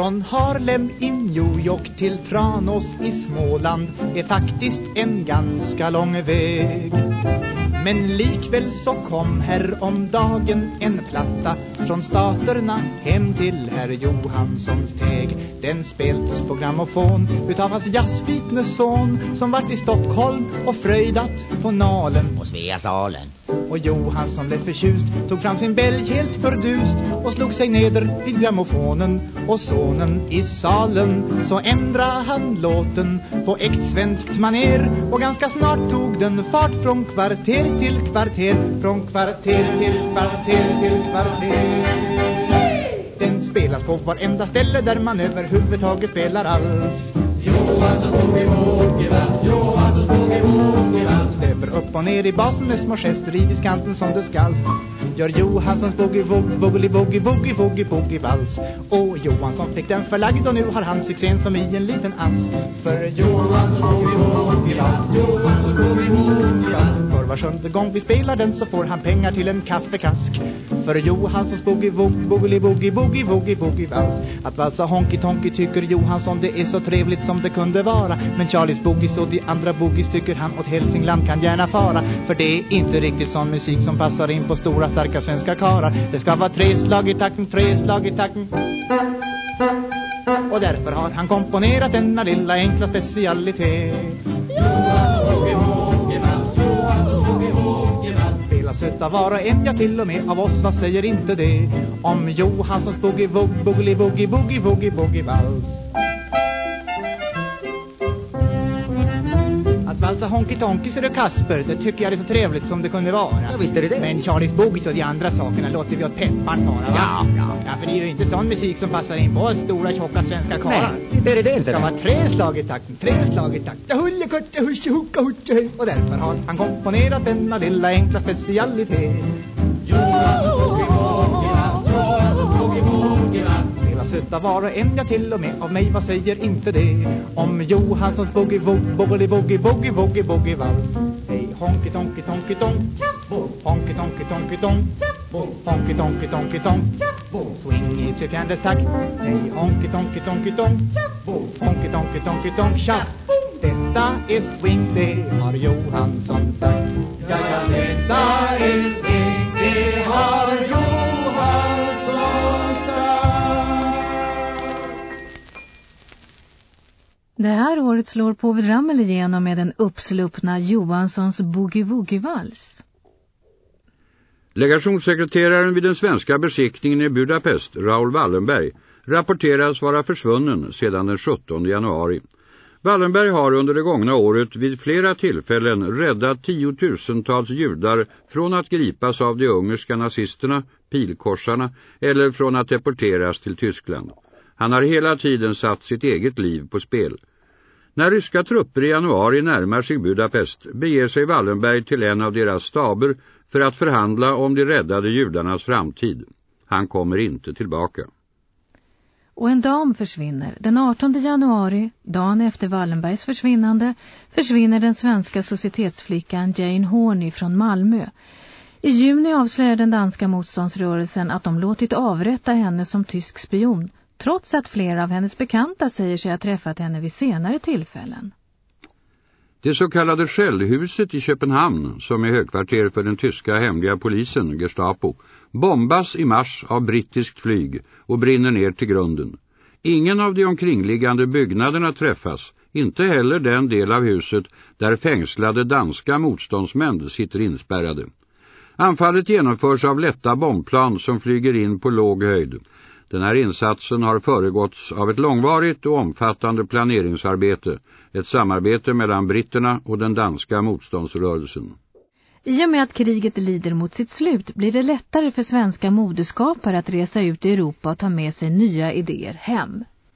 Från Harlem i New York till Tranås i Småland är faktiskt en ganska lång väg. Men likväl så kom här om dagen en platta från staterna hem till herr Johanssons teg. Den spelts på grammofon utav hans jazzbitne son som vart i Stockholm och fröjdat på Nalen på Sveasalen. Och Johan som blev förtjust, tog fram sin bälg helt fördust och slog sig neder vid grammofonen och sonen i salen. Så ändra han låten på äkt svenskt maner och ganska snart tog den fart från kvarter till kvarter från kvarter till kvarter till kvarter. Den spelas på varenda ställe där man överhuvudtaget spelar alls. Johansson boogie-woogie-vals Johansson boogie-woogie-vals upp och ner i basen med små gester i diskanten som det skalls Gör Johanssons boogie-woogie-woogie-woogie-woogie-woogie-vals Och Johansson fick den förlagd och nu har han succén som i en liten ass. För Johansson sjunde gång vi spelar den så får han pengar till en kaffekask. För Johanssons boogie-woogie-woogie-woogie-woogie-woogie-vals Att valsa honky-tonky tycker Johansson det är så trevligt som det kunde vara. Men Charlies boogies och de andra boogies tycker han åt Hälsingland kan gärna fara. För det är inte riktigt sån musik som passar in på stora starka svenska karar. Det ska vara tre slag i takten, tre slag i takten. Och därför har han komponerat denna lilla enkla specialitet. Spelas var och en, ja till och med av oss, vad säger inte det Om Johanssons boogie-woogie-boogie-woogie-woogie-woogie-vals Att valsa honky-tonky ser du Kasper, det tycker jag är så trevligt som det kunde vara Ja, visst är det det. Men Charlies boogies och de andra sakerna låter vi åt pepparn vara va? Ja, ja. Ja, för det är ju inte sån musik som passar in på stora tjocka svenska karlar Nej, inte är det det det inte. ska vara tre slag i takten, tre slag i takten Hulle kutte husse hucka hej Och därför har han komponerat denna lilla enkla specialitet Johansson Utav var och en, ja till och med. Av mig, vad säger inte det? Om Johanssons boogie-woogie-boogie-woogie-boogie-woogie-vals Hej honky-tonky-tonky-tonk Honky-tonky-tonky-tonk Honky-tonky-tonky-tonk Swing i trefjärdedels takt Hej honky-tonky-tonky-tonk Honky-tonky-tonky-tonk Tjafs! Detta är swing, det har Johansson sagt. Ja, ja, detta är swing Det här året slår Povel Ramel igenom med den uppsluppna Johanssons boogie-woogie-vals. Legationssekreteraren vid den svenska besiktningen i Budapest, Raoul Wallenberg, rapporteras vara försvunnen sedan den 17 januari. Wallenberg har under det gångna året vid flera tillfällen räddat tiotusentals judar från att gripas av de ungerska nazisterna, pilkorsarna, eller från att deporteras till Tyskland. Han har hela tiden satt sitt eget liv på spel. När ryska trupper i januari närmar sig Budapest beger sig Wallenberg till en av deras staber för att förhandla om de räddade judarnas framtid. Han kommer inte tillbaka. Och en dam försvinner. Den 18 januari, dagen efter Wallenbergs försvinnande, försvinner den svenska societetsflickan Jane Horney från Malmö. I juni avslöjar den danska motståndsrörelsen att de låtit avrätta henne som tysk spion, trots att flera av hennes bekanta säger sig ha träffat henne vid senare tillfällen. Det så kallade Skällhuset i Köpenhamn, som är högkvarter för den tyska hemliga polisen, Gestapo, bombas i mars av brittiskt flyg och brinner ner till grunden. Ingen av de omkringliggande byggnaderna träffas, inte heller den del av huset där fängslade danska motståndsmän sitter inspärrade. Anfallet genomförs av lätta bombplan som flyger in på låg höjd. Den här insatsen har föregåtts av ett långvarigt och omfattande planeringsarbete, ett samarbete mellan britterna och den danska motståndsrörelsen. I och med att kriget lider mot sitt slut blir det lättare för svenska modeskapare att resa ut i Europa och ta med sig nya idéer hem.